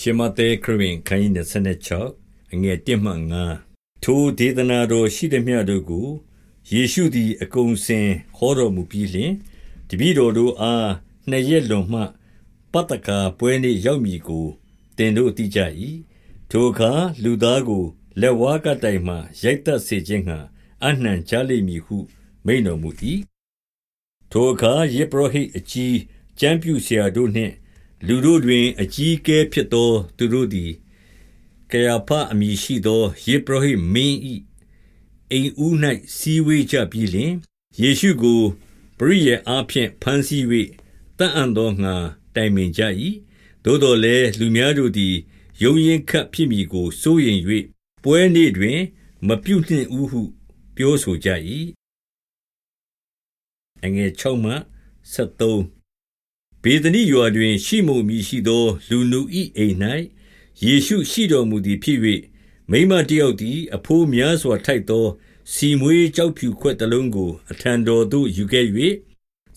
ရှမသေခရဝင်ခန်း26အငယ်1မှ9ထိုဒေသနာတော်ရှိသည်မြတ်တို့ကိုယေရှုသည်အကုန်စင်ဟောတော်မူပြီးလျှင်တပည့်တော်တို့အားနှစ်ရက်လွန်မှပတ္တကာပွဲနေ့ရောက်မည်ကိုတင်တို့သိကြ၏ထိုအခါလူသားကိုလက်ဝါးကတိုင်မှရိုက်တက်စေခြင်းဟာအနှံချလိမ့်မည်ဟု မိန်တော်မူ၏ထိုအခါယေပရဟိတ်အကြီးကျမ်းပြူဆရာတို့နှင့် လူတို့တွင်အကြီးအကဲဖြစ်သော သူတို့သည်ကယာဖအမည်ရှိသောယေဘရဟိမင်း၏အိမ်ဦး၌စီဝေးကြပြီးလျှင်ယေရှုကိုပရိယေအားဖြင့်ဖန်ဆီး၍တန်အံ့သောငါတိုင်ပင်ကြ၏သို့တော်လည်းလူများတို့သည်ယုံရင်ခတ်ဖြစ်မည်ကိုစိုးရင်၍ပွဲနေ့တွင် မပြုနှင့်ဦးဟု ပြောဆိုကြ၏အငယ်6မှ73 ဘေသနိရွာတွင် ရှိမုန်မည်ရှိသော လူနူ၏အိမ်၌ယေရှုရှိတော်မူသည်ဖြစ်၍မိန်းမတယောက်သည်အဘိုးများစွာထိုက်သောဆီမွှေးကျောက်ဖြူခွက်တလုံးကို အထံတော်သို့ယူခဲ့၍၊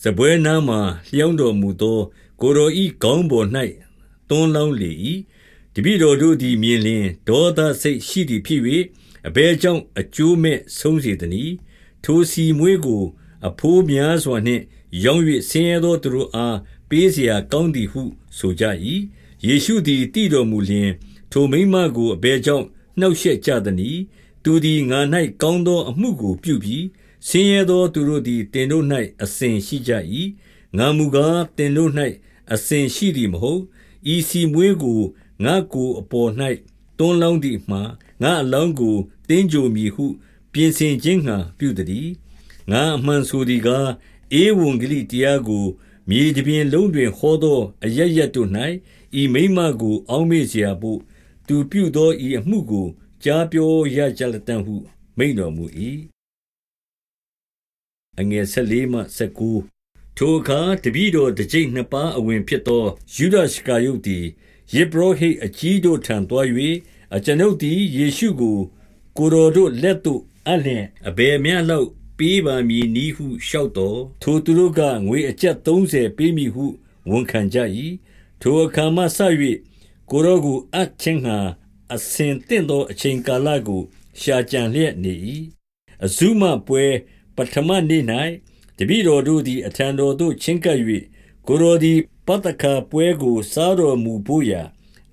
စားပွဲနားမှာလျောင်းတော်မူသော ကိုယ်တော်၏ခေါင်းပေါ်၌သွန်းလောင်းလေ၏။တပည့်တော်တို့သည်မြင်လျှင်ဒေါသစိတ်ရှိသည်ဖြစ်၍၊အဘယ်ကြောင့်အကျိုးမဲ့ဆုံးစေသနည်း။ထိုဆီမွှေးကိုအဘိုးများစွာနှင့် ရောင်း၍ဆင်းရဲသောသူတို့အား ပေးเสียကောင်းသည်ဟုဆိုကြ၏။ယေရှုသည်တည်တော်မူလျှင်ထိုမိန်းမကိုအဘယ်ကြောင့်နှောက်ရှက်ကြသနည်း။သူသည်ငါ၌ကောင်းသောအမှုကိုပြုပြီ။ဆင်းရဲသောသူတို့သည်တင်တို့၌အစဉ်ရှိကြ၏။ငါမူကားတင်တို့၌အစဉ်ရှိသည်မဟုတ်။ဤစီမွေးကိုငါကိုအပေါ်၌တွန်းလောင်းသည်မှာငါအလောင်းကိုတင်းကြိုမည်ဟု ပြင်ဆင်ခြင်းငှာပြုသည်။ငါအမှန်ဆိုသည်ကားဧဝံဂေလိတရားကို မြေတပြင်လုံးတွင်ဟောသောအရပ်ရပ်တို့၌ဤမိန်းမကို အောက်မေ့စရာဘို့သူပြုသောဤအမှုကိုကြားပြောရကြလတံ့ဟု မိန့်တော်မူ၏။ထိုအခါတပည့်တော်တကျိပ်နှစ်ပါးအဝင်ဖြစ်သောယုဒရှကာရုတ်သည်ယဇ်ပုရောဟိတ်အကြီးတို့ထံသွား၍၊အကျွန်ုပ်သည်ယေရှုကို ကိုယ်တော်တို့လက်သို့အပ်လျှင်အဘယ်မျှလောက် ပေးပါမည်နည်းဟုလျှောက်သော်၊ထိုသူတို့ကငွေအကျပ်သုံးဆယ်ပေးမည်ဟုဝန်ခံကြ၏။ထိုအခါမှစ၍ကိုယ်တော်ကိုအပ်ခြင်းငှါအဆင်သင့်သောအချိန်ကာလကို ရှာကြံလျက်နေ၏။အဇုမပွဲပဌမနေ့၌တပည့်တော်တို့သည်အထံတော်သို့ချဉ်းကပ်၍၊ကိုယ်တော်သည်ပသခါပွဲကိုစားတော်မူဘို့ရာ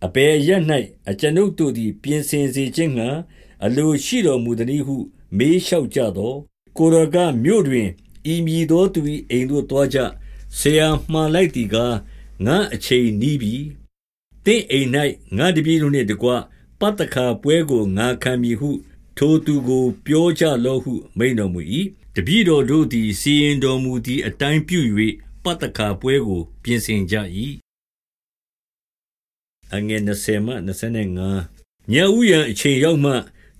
အဘယ်အရပ်၌အကျွန်ုပ်တို့သည် ပြင်ဆင်စေခြင်းငှါအလိုရှိတော်မူသနည်းဟု မေးလျှောက်ကြသော် ကိုယ်တော်ကမြို့တွင်ဤမည်သောသူ၏အိမ်သို့သွားကြ။ဆရာမှာလိုက်သည်ကား၊ငါ့အချိန်နီးပြီ။သင့်အိမ်၌ငါ့တပည့်တို့နှင့်တကွပသခါပွဲကိုငါခံမည်ဟု ထိုသူကိုပြောကြလော့ဟု မိန့်တော်မူ၏။တပည့်တော်တို့သည်စီရင်တော်မူသည်အတိုင်းပြု၍ပသခါပွဲကို ပြင်ဆင်ကြ၏။20ညဦးယံအချိန်ရောက်မှ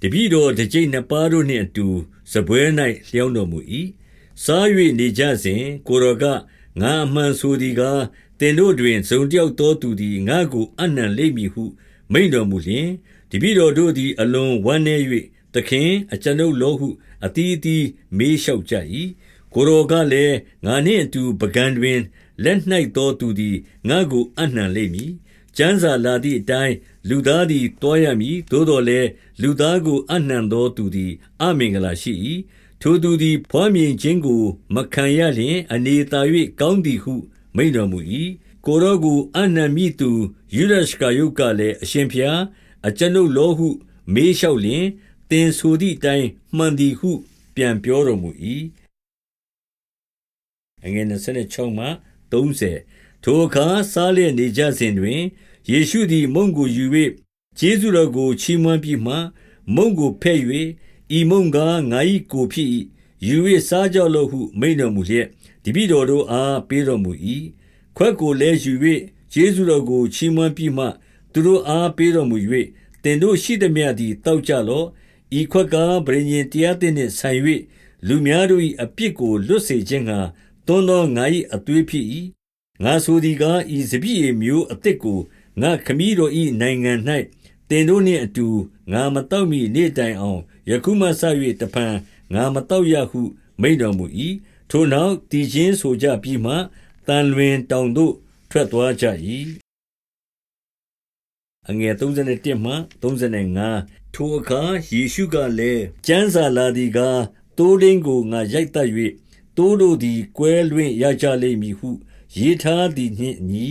တပည့်တော်တကျိပ်နှစ်ပါးတို့နှင့်အတူစားပွဲ၌လျောင်းတော်မူ၏။စား၍နေကြစဉ်၊ကိုယ်တော်က၊ငါအမှန်ဆိုသည်ကား၊သင်တို့တွင်တစုံတယောက်သောသူသည်ငါ့ကိုအပ်နှံလိမ့်မည်ဟု မိန့်တော်မူလျှင်၊တပည့်တော်တို့သည်အလွန်ဝမ်းနည်း၍၊သခင်၊အကျွန်ုပ်လောဟုအသီးအသီးမေးလျှောက်ကြ၏။ကိုယ်တော်ကလည်း၊ငါနှင့်အတူပုန်ကန်တွင်လက်နှိုက်သောသူသည်ငါ့ကိုအပ်နှံလိမ့်မည် ကျမ်းစာလာသည်အတိုင်း လူသားသည် သွားရမည်သို့သော်လည်း လူသားကို အပ်နှံသောသူသည် အမင်္ဂလာရှိ၏ထိုသူသည် ဘွားမြင်ခြင်းကို မခံရလျှင် အနေသာ၍ကောင်းသည်ဟု မိန့်တော်မူ၏ကိုတော်ကို အပ်နှံမည်သူ ယုဒရှကာယုတ်ကလည်း အရှင်ဖျား အကျွန်ုပ်လောဟု မေးလျှောက်လျင် သင်ဆိုသည့်အတိုင်း မှန်သည်ဟု ပြန်ပြောတော်မူ၏အငယ်26မှ30 ထိုအခါစားလျက်နေကြစဉ်တွင်ယေရှုသည်မုန့်ကိုယူ၍ကျေးဇူးတော်ကိုချီးမွမ်းပြီးမှမုန့်ကိုဖဲ့၍ဤမုန့်ကားငါ၏ကိုယ်ဖြစ်၏ယူ၍စားကြလော့ဟုမိန့်တော်မူလျက်တပည့်တော်တို့အားပေးတော်မူ၏ခွက်ကိုလည်းယူ၍ကျေးဇူးတော်ကိုချီးမွမ်းပြီးမှသူတို့အားပေးတော်မူ၍တင်တို့ရှိသည်မြသည်တောက်ကြလော့ဤခွက်ကားဗြိဉ္ဉ်တရားသစ်နှင့်ဆိုင်၍လူများတို့၏အပြစ်ကိုလွတ်စေခြင်းငှာသွန်းသောငါ၏အသွေးဖြစ်၏ ငါဆိုသည်ကား ဤစပြည့်မျိုးအသစ်ကို ငါခမည်းတော်၏နိုင်ငံ၌သင်တို့နှင့်အတူ ငါမတောက်မီနေ့တိုင်အောင် ယခုမှစ၍တဖန် ငါမတောက်ရဟု မိန့်တော်မူ၏ထိုနောက်တည်ခြင်းဆိုကြပြီးမှတန်လွင်တောင်သို့ ထွက်သွားကြ၏အငယ်31မှ35ထိုအခါ ယေရှုကလည်း ကျမ်းစာလာသည်ကားတိုးတင်းကို ငါရိုက်တတ်၍တိုးတို့သည် ကွဲလွင့်ရကြလိမ့်မည်ဟု ရေးထားသည်နှင့်အညီ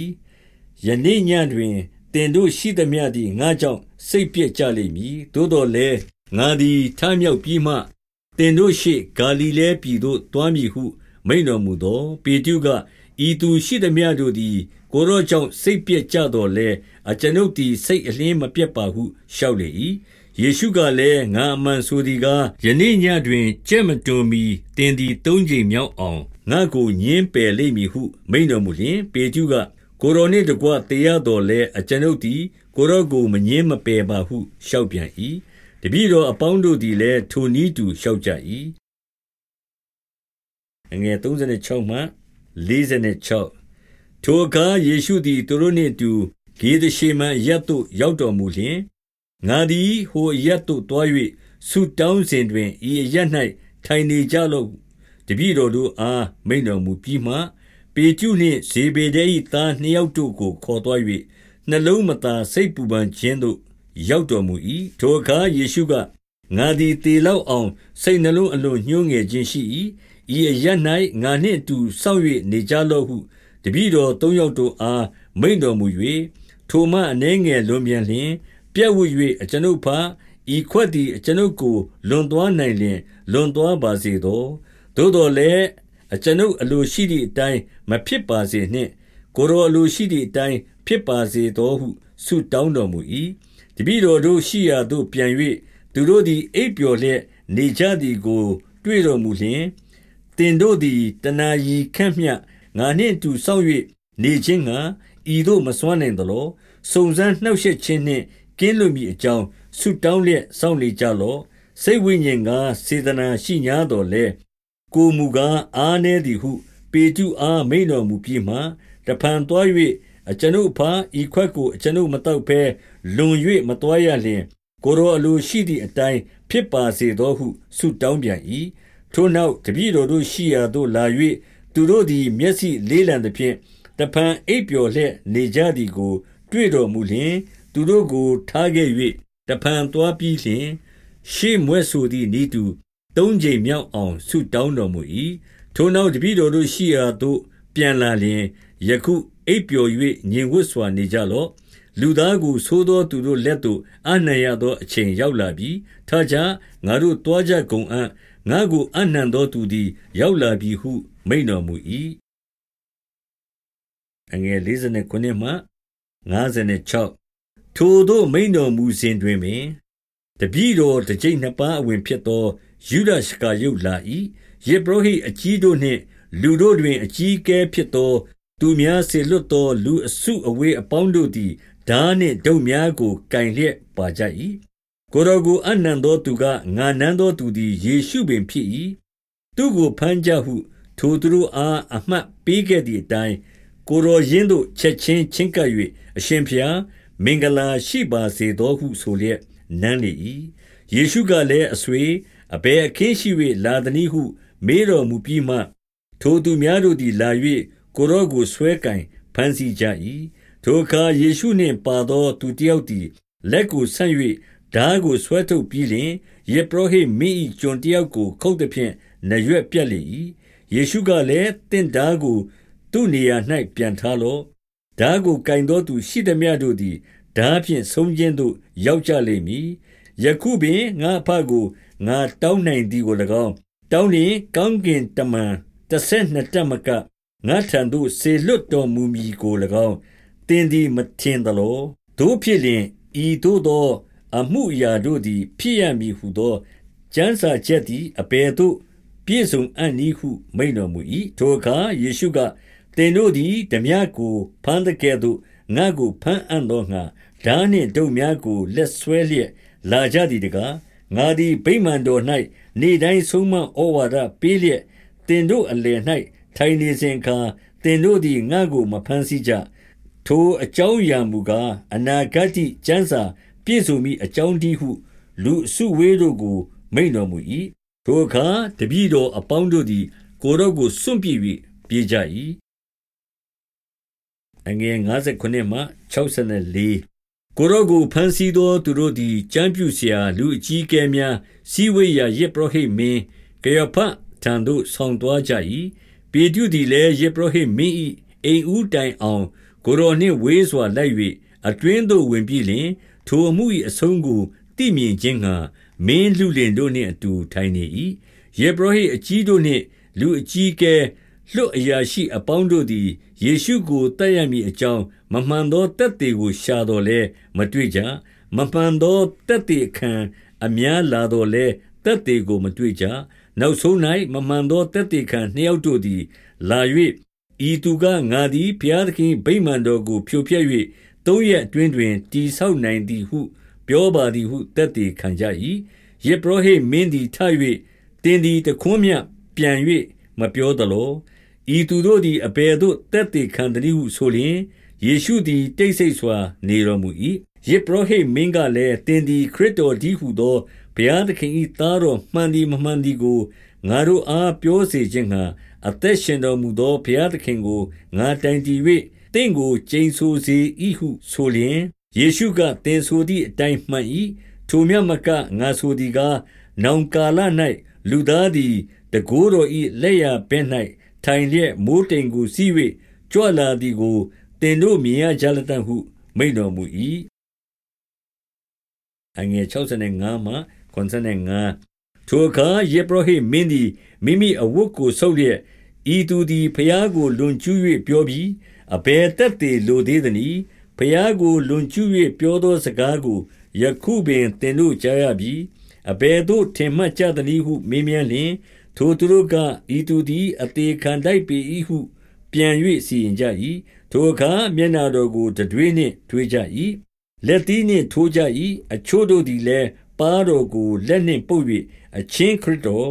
ယနေ့ညတွင်တင်တို့ရှိသမျှသည်ငါကြောင့်စိတ်ပြည့်ကြလိမ့်မည်သို့တော်လည်းငါသည်ထမြောက်ပြီးမှတင်တို့ရှိဂါလိလဲပြည်သို့တွားမည်ဟုမိန်တော်မူသောပေတုကဤသူရှိသမျှတို့သည်ကိုရောကြောင့်စိတ်ပြည့်ကြတော်လဲအကျွန်ုပ်သည်စိတ်အလင်းမပြတ်ပါဟုလျှောက်လေ၏ယေရှုကလည်းငါအမှန်ဆိုသည်ကားယနေ့ညတွင်ကြက်မတွန်မီတင်သည်သုံးချိန်မြောက်အောင် ငါကိုညင်းပယ်လိမ့်မည်ဟု မိန်တော်မူလျင် ပေတုက ကိုရောနှင့်တကွတရားတော်လဲအကျွန်ုပ်သည် ကိုရောကို မငင်းမပယ်ပါဟု လျှောက်ပြန်၏တပည့်တော်အပေါင်းတို့သည်လည်း ထိုနည်းတူ လျှောက်ကြ၏အငယ်36မှ46ထိုအခါ ယေရှုသည် သူတို့နှင့်အတူ ဂေဒရှေမန်ရပ်သို့ ရောက်တော်မူလျှင် ငါသည် ဟိုရပ်သို့တွား၍ဆုတောင်းစဉ်တွင်ဤရပ်၌ထိုင်နေကြလော့ တပည့်တော်တို့အားမိန်တော်မူပြီးမှ ပေကျုနှင့်ဇေဘေဒဲ၏သားနှစ်ယောက်တို့ကိုခေါ်သွား၍နှလုံးမသာစိတ်ပူပန်ခြင်းသို့ရောက်တော်မူ၏ထိုအခါယေရှုကငါသည်တေလောက်အောင်စိတ်နှလုံးအလွန်ညှိုးငယ်ခြင်းရှိ၏ဤအရ၌ငါနှင့်အတူစောင့်၍နေကြလော့ဟုတပည့်တော်သုံးယောက်တို့အားမိန်တော်မူ၍ထိုမှအနှဲငယ်လွန်ပြန်လျင် ပြက်ဝွ၍အကျွန်ုပ်ဖဤခွက်သည်အကျွန်ုပ်ကိုလွန်သွားနိုင်လျင်လွန်သွားပါစေသော သို့တော်လည်းအကျွန်ုပ်အလိုရှိသည့်အတိုင်းမဖြစ်ပါစေနှင့် ကိုယ်တော်အလိုရှိသည့်အတိုင်းဖြစ်ပါစေသောဟုဆုတောင်းတော်မူ၏တပည့်တော်တို့ရှိရာသို့ပြန်၍သူတို့သည်အိပ်ပျော်လျက်နေကြသည်ကို တွေ့တော်မူလျှင်တင်တို့သည်တနာယီခန့်မျှငါနှင့်တူစောင့်၍နေခြင်းငှာဤသို့မစွမ်းနိုင်သလောစုံစမ်းနှောက်ယှက်ခြင်းနှင့်ကင်းလွတ်မိအကြောင်းဆုတောင်းလျက်စောင့်နေကြလော့စိတ်ဝိညာဉ်ကစေတနာရှိ냐တော်လဲ ကိုမူကားအားနည်းသည်ဟု ပေတုအားမိန်တော်မူပြီးမှတဖန်သွား၍အကျွန်ုပ်ဖာဤခွက်ကိုအကျွန်ုပ်မတောက်ဘဲလွန်၍မတော်ရလျင် ကိုရောအလိုရှိသည့်အတိုင်းဖြစ်ပါစေသောဟုဆုတောင်းပြန်၏ထိုနောက်တပည့်တော်တို့ရှိရာသို့လာ၍သူတို့သည်မျက်စိလေးလံသဖြင့်တဖန်အိပ်ပျော်လျက်နေကြသည်ကို တွေ့တော်မူလျှင်သူတို့ကိုထားခဲ့၍တဖန်သွားပြီးလျှင်ရှေ့မွဲ့ဆိုသည့်ဤသူ သုံးချိန်မြောက်အောင်ဆုတောင်းတော်မူ၏ထိုနောက်တပည့်တော်တို့ရှိရာသို့ပြန်လာလျင်ယခုအိပ်ပျော်၍ညင်ဝတ်စွာနေကြလော့လူသားကိုသိုးသောသူတို့လက်သို့အနှံရသောအချိန်ရောက်လာပြီထားကြငါတို့တွားကြကုန်အံ့ငါကိုအနှံသောသူသည် ရောက်လာပြီဟု မိန်တော်မူ၏အငယ်59မှ56ထိုတို့မိန်တော်မူစဉ်တွင်ပင်တပည့်တော်တစ်ကြိမ်နှစ်ပါးအဝင်ဖြစ်သော ယူဒရှကာယုတ်လာ၏ယေဘရဟိအကြီးတို့နှင့် လူတို့တွင် အကြီးကဲဖြစ်သော သူများစေလွတ်သော လူအစုအဝေးအပေါင်းတို့သည်ဓာနှင့်ဒုတ်များကိုကင်လျက်ပါကြ၏ကိုတော်ကိုအနံ့သောသူကငါနမ်းသောသူသည်ယေရှုပင်ဖြစ်၏သူကိုဖမ်းကြဟု ထိုသူတို့အားအမှတ်ပေးခဲ့သည့်အတိုင်းကိုတော်ရင်းတို့ချက်ချင်းချင်းကပ်၍အရှင်ဖျားမင်္ဂလာရှိပါစေသောဟုဆိုလျက်နမ်းလေ၏ယေရှုကလည်းအဆွေ အဘယ်အခင်းရှိ၍လာသည်ဟု မေးတော်မူပြီးမှထိုသူများတို့သည်လာ၍ကိုရောကိုဆွဲကင်ဖမ်းဆီးကြ၏ထိုအခါယေရှုနှင့်ပါသောသူတယောက်သည်လက်ကိုဆန့်၍ဓာကိုဆွဲထုတ်ပြီးလျှင်ယေပရောဟိတ်မိ၏ကျွန်တယောက်ကိုခုတ်သည်ဖြင့်နရွက်ပြက်လေ၏ယေရှုကလည်းတင့်ဓာကို သူ့နေရာ၌ပြန်ထားလော့ဓာကိုကင်သောသူရှိသည်မြတို့သည်ဓာဖြင့်ဆုံးခြင်းသို့ရောက်ကြလိမ့်မည်ယခုပင်ငါအဖကိုငါတောင်းနိုင်သည်ကို၎င်းတောင်းလျင်ကောင်းကင်တမန်တစ်ဆက်နှစ်တက်မကငါထံသို့ဆေလွတ်တော်မူမည်ကို၎င်းတင်းသည်မထင်သလောတို့ဖြစ်လျင်ဤသို့သော အမှုအရာတို့သည် ဖြစ်ရမည်ဟုသောကျမ်းစာချက်သည်အဘယ်သို့ပြည့်စုံအံ့နည်းဟုမိန့်တော်မူ၏ထိုအခါယေရှုကသင်တို့သည်ဓမြကိုဖမ်းတဲ့ကဲ့သို့ငါကိုဖမ်းအံ့သောငါဓာနှင့်ဒုတ်များကိုလက်ဆွဲလျက်လာကြသည်တကား ငါသည်ဗိမာန်တော်၌နေတိုင်းဆုံးမဩဝါဒပေးလျက်တင်တို့အလယ်၌ထိုင်နေစဉ်အခါတင်တို့သည်ငါကိုမဖမ်းဆီးကြထိုအကြောင်းအရာမူကားအနာဂတ်ကျမ်းစာ ပြည့်စုံမိအကြောင်းတည်းဟု လူအစုဝေးတို့ကို မိန်တော်မူ၏ထိုအခါတပည့်တော်အပေါင်းတို့သည် ကိုတော့ကိုစွန့်ပြစ်၍ပြေးကြ၏အငယ်59မှ64 ကိုယ်တော်ကိုဖန်ဆီးသောသူတို့သည် ကျမ်းပြုဆရာလူအကြီးအကဲများစည်းဝေးရာယဇ်ပုရောဟိတ်မင်းကယဖထံသို့ ဆောင်သွားကြ၏။ပေတရုသည်လည်း ယဇ်ပုရောဟိတ်မင်း၏အိမ်ဦးတိုင်အောင် ကိုယ်တော်နှင့်ဝေးစွာလိုက်၍အတွင်းသို့ဝင်ပြီးလျှင်၊ထိုအမှု၏အဆုံးကို သိမြင်ခြင်းငှါ မင်းလုလင်တို့နှင့်အတူ ထိုင်နေ၏။ယဇ်ပုရောဟိတ်အကြီးတို့နှင့် လူအကြီးအကဲ၊လွှတ်အရာရှိအပေါင်းတို့သည် ယေရှုကိုတတ်ရမည်အကြောင်း မမှန်သောတက်တေကိုရှာတော်လဲမတွေ့ကြမမှန်သောတက်တေခံအများလာတော်လဲတက်တေကိုမတွေ့ကြနောက်ဆုံး၌မမှန်သောတက်တေခံနှစ်ယောက်တို့သည် လာ၍ဤသူကငါသည်ဘုရားသခင်ဗိမာန်တော်ကို ဖြိုဖျက်၍သုံးရက်အတွင်းတွင်တိဆောက်နိုင်သည်ဟု ပြောပါသည်ဟုတက်တေခံကြ၏ယေဘရဟိမင်းသည်ထ၍တင်းသည်တခွန်းမြပြန်၍မပြောသလို ဤသူတို့သည်အဘယ်သို့တက်တည်ခံတည်းဟုဆိုလျင်ယေရှုသည်တိတ်ဆိတ်စွာ နေတော်မူ၏ယေဘရဟိမင်းကလည်းတင်သည်ခရစ်တော်ဒီဟုသောဘုရားသခင်၏သားတော်မှန်သည်မမှန်သည်ကိုငါတို့အားပြောစေခြင်းငှာအသက်ရှင်တော်မူသောဘုရားသခင်ကိုငါတိုင်တည်၍တင့်ကိုကျိန်ဆိုစေ၏ဟုဆိုလျင်ယေရှုကတင်ဆိုသည့်အတိုင်းမှန်၏ထိုမြတ်မကငါဆိုသည်ကားနောင်ကာလ၌လူသားသည်တကိုးတော်၏လက်ရဘက်၌ ထိုင်လျက်မိုးတိမ်ကိုစီး၍ကြွလာသည်ကိုသင်တို့မြင်ရကြလတံ့ဟု မိန့်တော်မူ၏အငယ်65မှ85ထိုအခါယေဘရဟိမင်းသည်မိမိအဝတ်ကိုဆုပ်လျက်ဤသူသည်ဖျားကိုလွန်ကျူး၍ပြောပြီးအဘယ်တက်သေးလိုသေးသနည်းဖျားကိုလွန်ကျူး၍ပြောသောစကားကိုယခုပင်သင်တို့ကြားရပြီအဘယ်သို့ထင်မှတ်ကြသနည်းဟုမေးမြန်းလျင် ထိုသူတို့ကဤသူသည်အသေးခံတိုက်ပေ၏ဟု ပြန်၍စီရင်ကြ၏ထိုအခါမျက်နာတော်ကိုတတွေးနှင့်ထွေးကြ၏လက်သီးနှင့်ထိုးကြ၏အချို့တို့သည်လည်းပါတော်ကိုလက်နှင့်ပုတ်၍အချင်းခရစ်တော်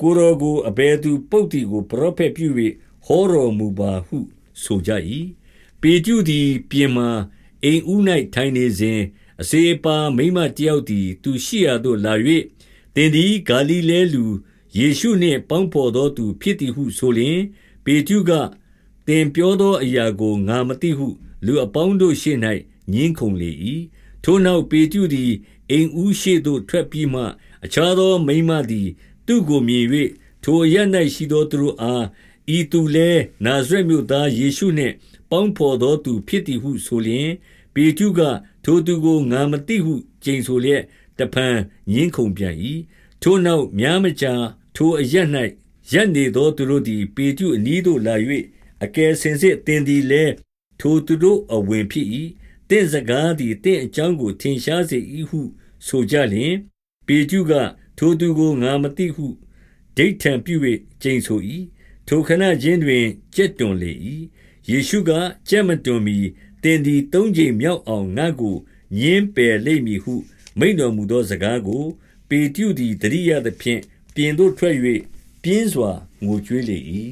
ကိုတော်ကိုအဘယ်သူပုတ်သည်ကိုပရောဖက်ပြု၍ဟောတော်မူပါဟု ဆိုကြ၏ပေတုသည် ပြင်မာအိမ်ဦး၌ထိုင်နေစဉ်အစေပါမိမတယောက်သည် သူရှိရာသို့လာ၍တင်သည်ဂါလိလဲလူ ယေရှုနှင့် ပေါင်းဘော်သောသူဖြစ်သည်ဟုဆိုလျင် ပေတုက သင်ပြောသောအရာကို ငါမသိဟု လူအပေါင်းတို့ရှေ့၌ညှင်းခုန်လေ၏ထိုနောက် ပေတုသည် အိမ်ဦးရှေ့သို့ ထွက်ပြီးမှ အခြားသောမိန်းမသည် သူ့ကိုမြင်၍ထိုအရ၌ရှိသောသူတို့အား ဤသူလည်း နာဇရက်မြို့သား ယေရှုနှင့် ပေါင်းဖော်သောသူဖြစ်သည်ဟုဆိုလျင် ပေတုက ထိုသူကို ငါမသိဟု ကျိန်ဆိုလျက် တဖန်ညင်းခုန်ပြန်၏ထိုနောက် များမကြာ ထိုအရ၌ရက်နေသောသူတို့သည် ပေတုအနီးသို့လာ၍အကယ်စင်စစ်တင်သည်လဲထိုသူတို့အဝင်ဖြစ်၏တင့်စကားသည်တင့်အကြောင်းကို ထင်ရှားစေ၏ဟုဆိုကြလျင် ပေတုက ထိုသူကို ငါမသိဟုဒိဋ္ဌံပြု၍ကျိန်ဆို၏ထိုခဏချင်းတွင် ကြက်တွန်လေ၏ယေရှုက ကြက်မတွန်မီတင်သည် သုံးချိန်မြောက်အောင် ငါ့ကိုညင်းပယ်လိမ့်မည်ဟု မိန်တော်မူသောစကားကို ပေတျုသည်တရိယသဖြင့် ပြင်သို့ထွက်၍ပြင်းစွာ ငိုကြွေးလေ၏